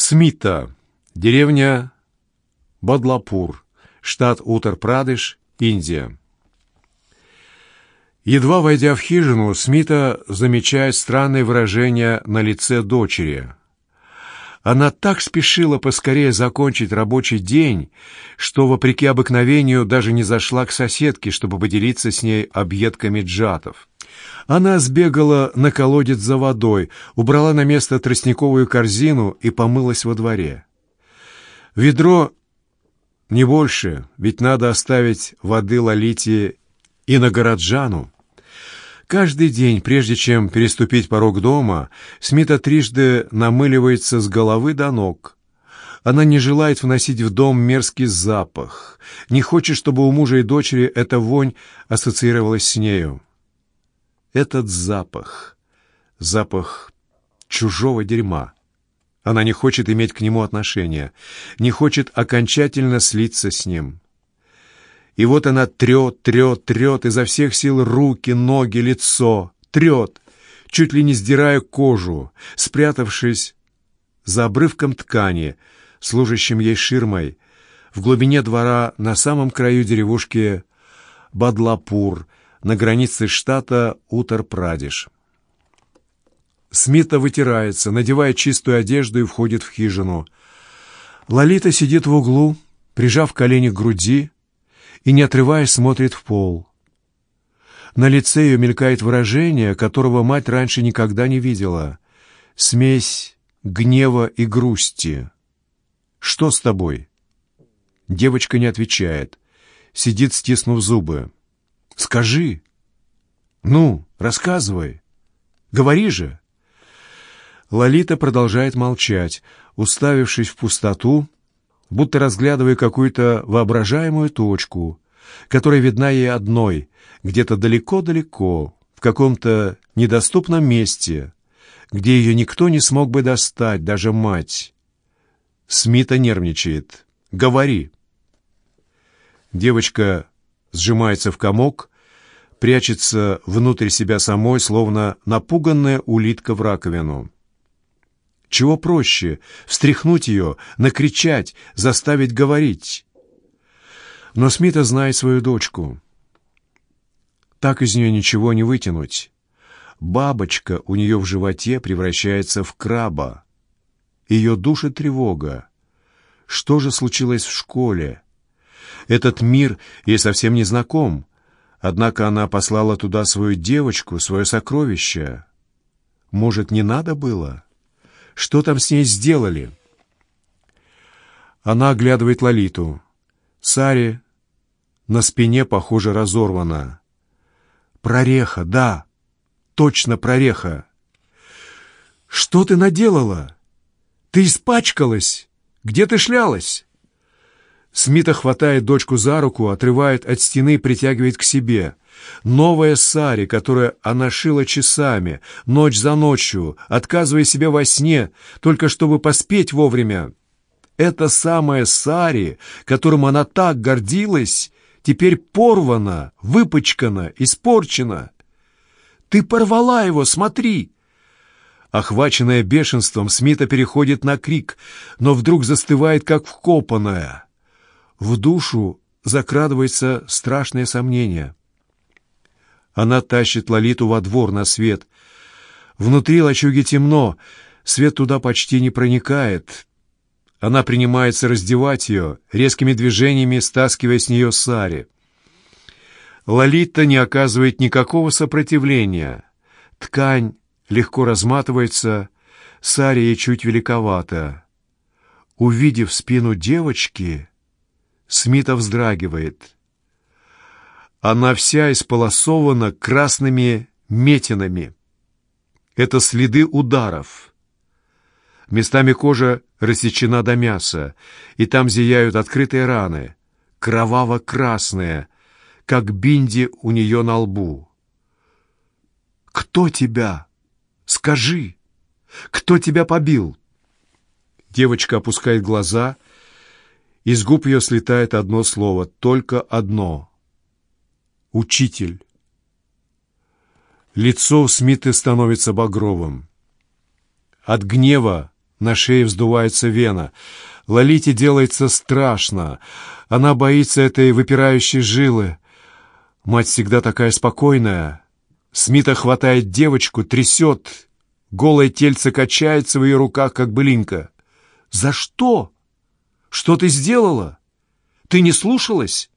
Смита, деревня Бадлапур, штат Утар-Прадыш, Индия. Едва войдя в хижину, Смита замечает странное выражение на лице дочери. Она так спешила поскорее закончить рабочий день, что, вопреки обыкновению, даже не зашла к соседке, чтобы поделиться с ней объедками джатов. Она сбегала на колодец за водой, убрала на место тростниковую корзину и помылась во дворе. Ведро не больше, ведь надо оставить воды Лолите и на Городжану. Каждый день, прежде чем переступить порог дома, Смита трижды намыливается с головы до ног. Она не желает вносить в дом мерзкий запах, не хочет, чтобы у мужа и дочери эта вонь ассоциировалась с нею. Этот запах, запах чужого дерьма. Она не хочет иметь к нему отношения, не хочет окончательно слиться с ним. И вот она трет, трет, трет изо всех сил руки, ноги, лицо, трет, чуть ли не сдирая кожу, спрятавшись за обрывком ткани, служащим ей ширмой, в глубине двора на самом краю деревушки Бадлапур, на границе штата Утар-Прадиш. Смита вытирается, надевает чистую одежду и входит в хижину. Лолита сидит в углу, прижав колени к груди, и, не отрываясь, смотрит в пол. На лице ее мелькает выражение, которого мать раньше никогда не видела. Смесь гнева и грусти. «Что с тобой?» Девочка не отвечает. Сидит, стиснув зубы. «Скажи!» «Ну, рассказывай! Говори же!» Лолита продолжает молчать, уставившись в пустоту, будто разглядывая какую-то воображаемую точку, которая видна ей одной, где-то далеко-далеко, в каком-то недоступном месте, где ее никто не смог бы достать, даже мать. Смита нервничает. «Говори!» Девочка сжимается в комок, прячется внутрь себя самой, словно напуганная улитка в раковину. Чего проще — встряхнуть ее, накричать, заставить говорить. Но Смита знает свою дочку. Так из нее ничего не вытянуть. Бабочка у нее в животе превращается в краба. Ее душит тревога. Что же случилось в школе? Этот мир ей совсем не знаком. Однако она послала туда свою девочку, свое сокровище. Может, не надо было?» Что там с ней сделали?» Она оглядывает Лолиту. Сари на спине, похоже, разорвана. «Прореха, да, точно прореха!» «Что ты наделала? Ты испачкалась! Где ты шлялась?» Смита хватает дочку за руку, отрывает от стены и притягивает к себе. Новая сари, которую она шила часами, ночь за ночью, отказывая себе во сне, только чтобы поспеть вовремя. Эта самая сари, которым она так гордилась, теперь порвана, выпачкана, испорчена. «Ты порвала его, смотри!» Охваченная бешенством, Смита переходит на крик, но вдруг застывает, как вкопанная. В душу закрадывается страшное сомнение. Она тащит Лолиту во двор на свет. Внутри лачуги темно, свет туда почти не проникает. Она принимается раздевать ее, резкими движениями стаскивая с нее сари. Лолита не оказывает никакого сопротивления. Ткань легко разматывается, сари ей чуть великовата. Увидев спину девочки, Смита вздрагивает. Она вся исполосована красными метинами. Это следы ударов. Местами кожа рассечена до мяса, и там зияют открытые раны, кроваво-красные, как бинди у нее на лбу. «Кто тебя? Скажи! Кто тебя побил?» Девочка опускает глаза — из губ ее слетает одно слово, только одно. «Учитель». Лицо Смиты становится багровым. От гнева На шее вздувается вена. Лолите делается страшно. Она боится этой выпирающей жилы. Мать всегда такая спокойная. Смита хватает девочку, трясет. Голое тельце качается в ее руках, как былинка. «За что? Что ты сделала? Ты не слушалась?»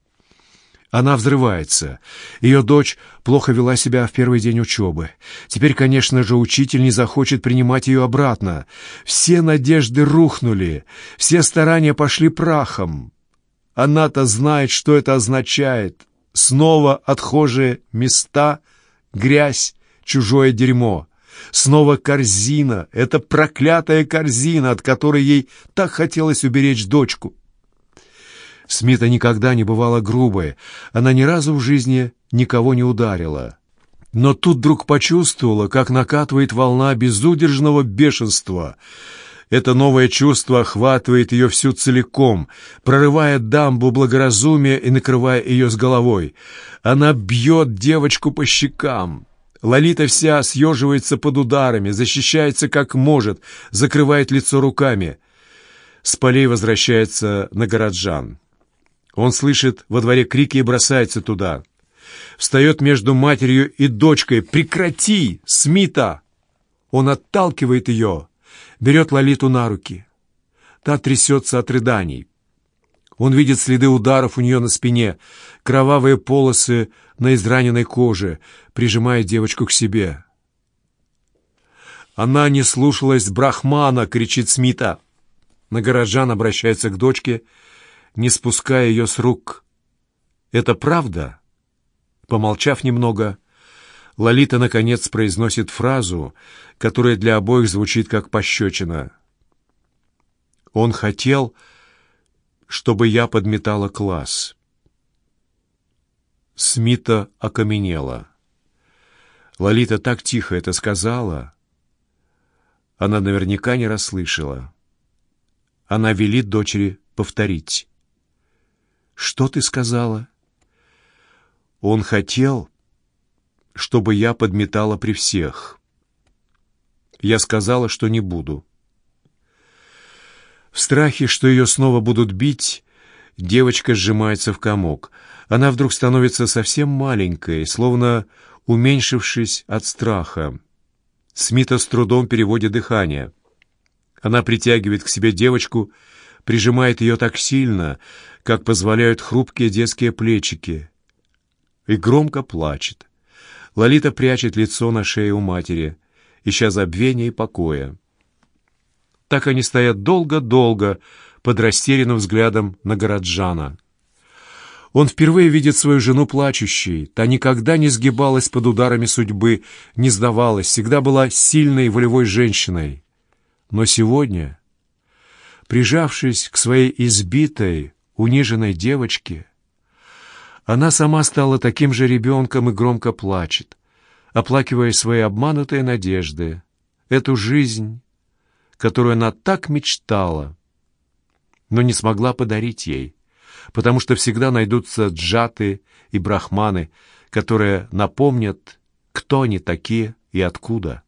Она взрывается. Ее дочь плохо вела себя в первый день учебы. Теперь, конечно же, учитель не захочет принимать ее обратно. Все надежды рухнули, все старания пошли прахом. Она-то знает, что это означает. Снова отхожие места, грязь, чужое дерьмо. Снова корзина, эта проклятая корзина, от которой ей так хотелось уберечь дочку. Смита никогда не бывала грубой, она ни разу в жизни никого не ударила. Но тут вдруг почувствовала, как накатывает волна безудержного бешенства. Это новое чувство охватывает ее всю целиком, прорывая дамбу благоразумия и накрывая ее с головой. Она бьет девочку по щекам. Лолита вся съеживается под ударами, защищается как может, закрывает лицо руками. С полей возвращается на горожан. Он слышит во дворе крики и бросается туда. Встает между матерью и дочкой. «Прекрати! Смита!» Он отталкивает ее, берет Лолиту на руки. Та трясется от рыданий. Он видит следы ударов у нее на спине, кровавые полосы на израненной коже, прижимает девочку к себе. «Она не слушалась Брахмана!» — кричит Смита. На горожан обращается к дочке — не спуская ее с рук. «Это правда?» Помолчав немного, Лолита, наконец, произносит фразу, которая для обоих звучит как пощечина. «Он хотел, чтобы я подметала класс». Смита окаменела. Лолита так тихо это сказала. Она наверняка не расслышала. Она велит дочери повторить. «Что ты сказала?» «Он хотел, чтобы я подметала при всех. Я сказала, что не буду». В страхе, что ее снова будут бить, девочка сжимается в комок. Она вдруг становится совсем маленькой, словно уменьшившись от страха. Смита с трудом переводит дыхание. Она притягивает к себе девочку, прижимает ее так сильно, как позволяют хрупкие детские плечики, и громко плачет. Лолита прячет лицо на шее у матери, ища забвения и покоя. Так они стоят долго-долго под растерянным взглядом на Городжана. Он впервые видит свою жену плачущей. Та никогда не сгибалась под ударами судьбы, не сдавалась, всегда была сильной волевой женщиной. Но сегодня, прижавшись к своей избитой, униженной девочке, она сама стала таким же ребенком и громко плачет, оплакивая свои обманутые надежды, эту жизнь, которую она так мечтала, но не смогла подарить ей, потому что всегда найдутся джаты и брахманы, которые напомнят, кто они такие и откуда.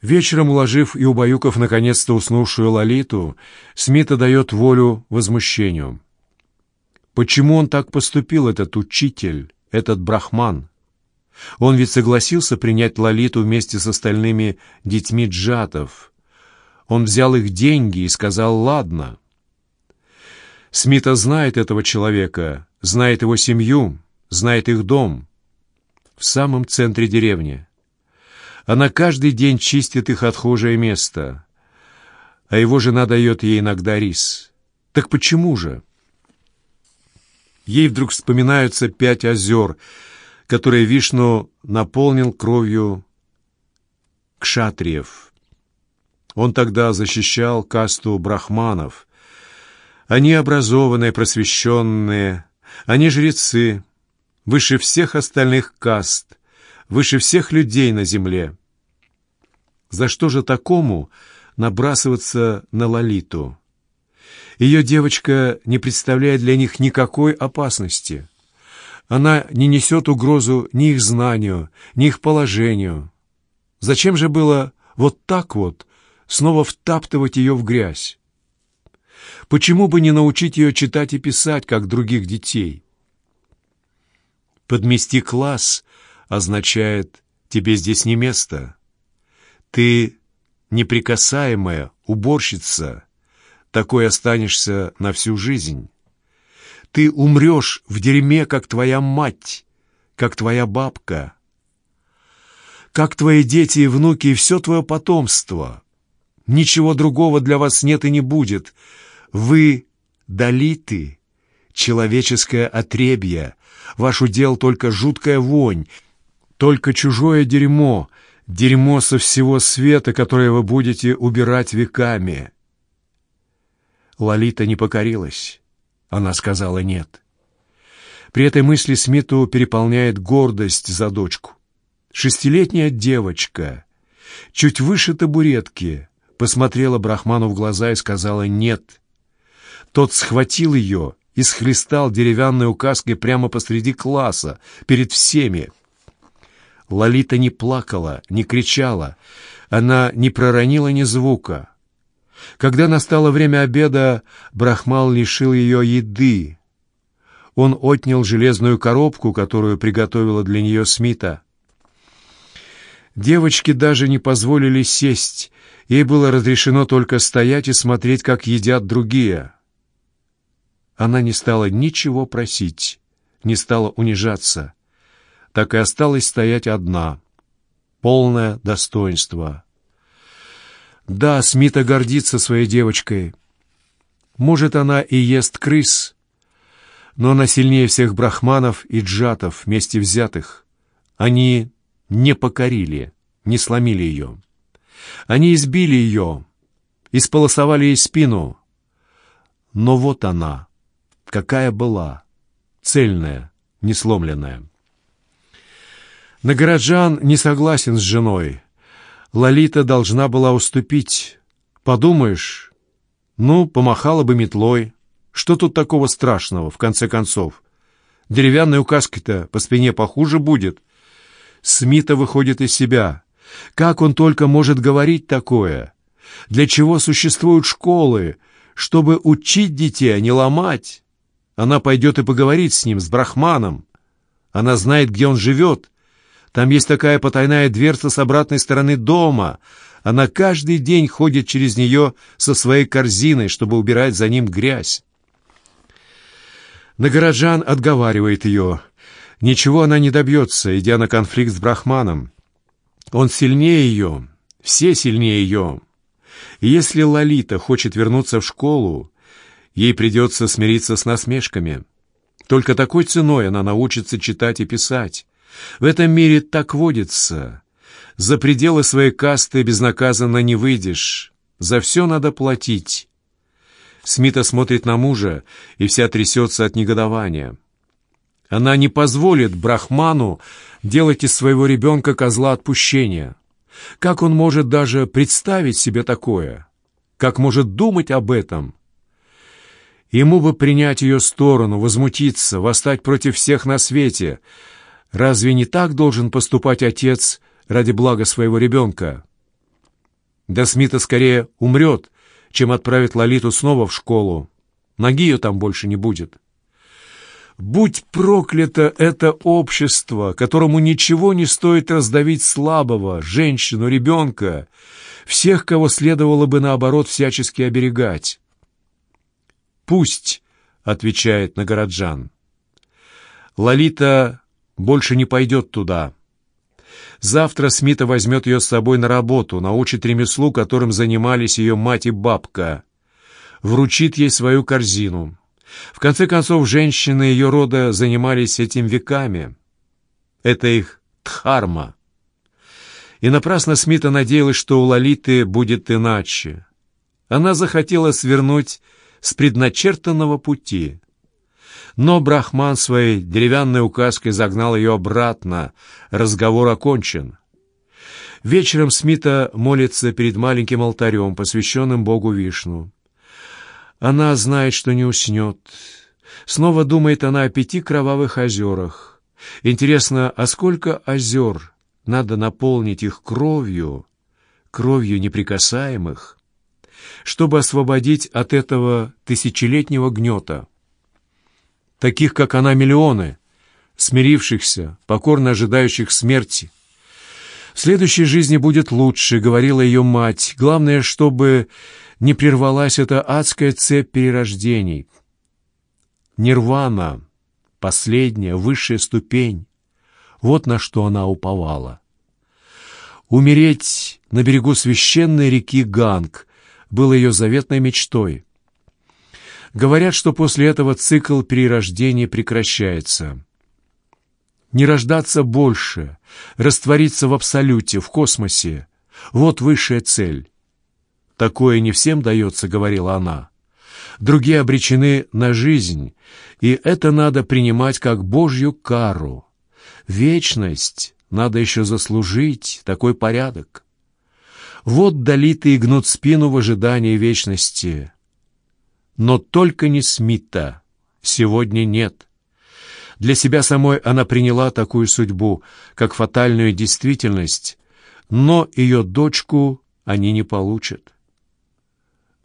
Вечером, уложив и убаюкав наконец-то уснувшую Лолиту, Смита дает волю возмущению. Почему он так поступил, этот учитель, этот брахман? Он ведь согласился принять Лолиту вместе с остальными детьми джатов. Он взял их деньги и сказал «ладно». Смита знает этого человека, знает его семью, знает их дом. В самом центре деревни. Она каждый день чистит их отхожее место, а его жена дает ей иногда рис. Так почему же? Ей вдруг вспоминаются пять озер, которые Вишну наполнил кровью кшатриев. Он тогда защищал касту брахманов. Они образованные, просвещенные, они жрецы, выше всех остальных каст, выше всех людей на земле. За что же такому набрасываться на Лолиту? Ее девочка не представляет для них никакой опасности. Она не несет угрозу ни их знанию, ни их положению. Зачем же было вот так вот снова втаптывать ее в грязь? Почему бы не научить ее читать и писать, как других детей? Подмести класс означает «тебе здесь не место». Ты неприкасаемая уборщица, такой останешься на всю жизнь. Ты умрешь в дерьме, как твоя мать, как твоя бабка, как твои дети и внуки и все твое потомство. Ничего другого для вас нет и не будет. Вы — долиты, человеческое отребье, ваш удел только жуткая вонь, только чужое дерьмо, дерьмо со всего света, которое вы будете убирать веками. Лолита не покорилась. Она сказала «нет». При этой мысли Смиту переполняет гордость за дочку. Шестилетняя девочка, чуть выше табуретки, посмотрела Брахману в глаза и сказала «нет». Тот схватил ее и схлестал деревянной указкой прямо посреди класса, перед всеми. Лолита не плакала, не кричала, она не проронила ни звука. Когда настало время обеда, Брахмал лишил ее еды. Он отнял железную коробку, которую приготовила для нее Смита. Девочке даже не позволили сесть, ей было разрешено только стоять и смотреть, как едят другие. Она не стала ничего просить, не стала унижаться, так и осталась стоять одна, полное достоинство. Да, Смита гордится своей девочкой. Может, она и ест крыс, но она сильнее всех брахманов и джатов вместе взятых. Они не покорили, не сломили ее. Они избили ее, исполосовали ей спину. Но вот она, какая была, цельная, несломленная. Нагороджан не согласен с женой, Лолита должна была уступить. Подумаешь, ну, помахала бы метлой. Что тут такого страшного, в конце концов? Деревянной указкой-то по спине похуже будет. Смита выходит из себя. Как он только может говорить такое? Для чего существуют школы? Чтобы учить детей, а не ломать. Она пойдет и поговорит с ним, с Брахманом. Она знает, где он живет, там есть такая потайная дверца с обратной стороны дома. Она каждый день ходит через нее со своей корзиной, чтобы убирать за ним грязь. Нагороджан отговаривает ее. Ничего она не добьется, идя на конфликт с Брахманом. Он сильнее ее, все сильнее ее. Если Лолита хочет вернуться в школу, ей придется смириться с насмешками. Только такой ценой она научится читать и писать. В этом мире так водится. За пределы своей касты безнаказанно не выйдешь. За все надо платить. Смита смотрит на мужа, и вся трясется от негодования. Она не позволит Брахману делать из своего ребенка козла отпущения. Как он может даже представить себе такое? Как может думать об этом? Ему бы принять ее сторону, возмутиться, восстать против всех на свете — Разве не так должен поступать отец ради блага своего ребенка? Да Смита скорее умрет, чем отправит Лолиту снова в школу. Ноги ее там больше не будет. Будь проклято это общество, которому ничего не стоит раздавить слабого, женщину, ребенка, всех, кого следовало бы, наоборот, всячески оберегать. «Пусть», — отвечает Нагороджан. Лолита больше не пойдет туда. Завтра Смита возьмет ее с собой на работу, научит ремеслу, которым занимались ее мать и бабка. Вручит ей свою корзину. В конце концов, женщины ее рода занимались этим веками. Это их дхарма. И напрасно Смита надеялась, что у Лолиты будет иначе. Она захотела свернуть с предначертанного пути. Но Брахман своей деревянной указкой загнал ее обратно. Разговор окончен. Вечером Смита молится перед маленьким алтарем, посвященным Богу Вишну. Она знает, что не уснет. Снова думает она о пяти кровавых озерах. Интересно, а сколько озер надо наполнить их кровью, кровью неприкасаемых, чтобы освободить от этого тысячелетнего гнета. Таких, как она, миллионы, смирившихся, покорно ожидающих смерти. В следующей жизни будет лучше, говорила ее мать. Главное, чтобы не прервалась эта адская цепь перерождений. Нирвана, последняя, высшая ступень. Вот на что она уповала. Умереть на берегу священной реки Ганг было ее заветной мечтой. Говорят, что после этого цикл перерождений прекращается. Не рождаться больше, раствориться в абсолюте, в космосе — вот высшая цель. «Такое не всем дается», — говорила она. «Другие обречены на жизнь, и это надо принимать как Божью кару. Вечность надо еще заслужить, такой порядок. Вот долитые гнут спину в ожидании вечности. Но только не Смита. Сегодня нет. Для себя самой она приняла такую судьбу, как фатальную действительность, но ее дочку они не получат.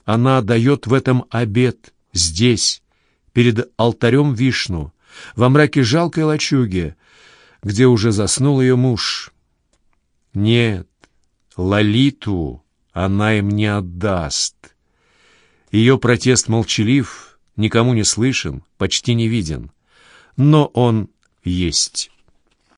Она дает в этом обет здесь, перед алтарем Вишну, во мраке жалкой лачуги, где уже заснул ее муж. Нет, Лолиту она им не отдаст. Ее протест молчалив, никому не слышен, почти не виден, но он есть.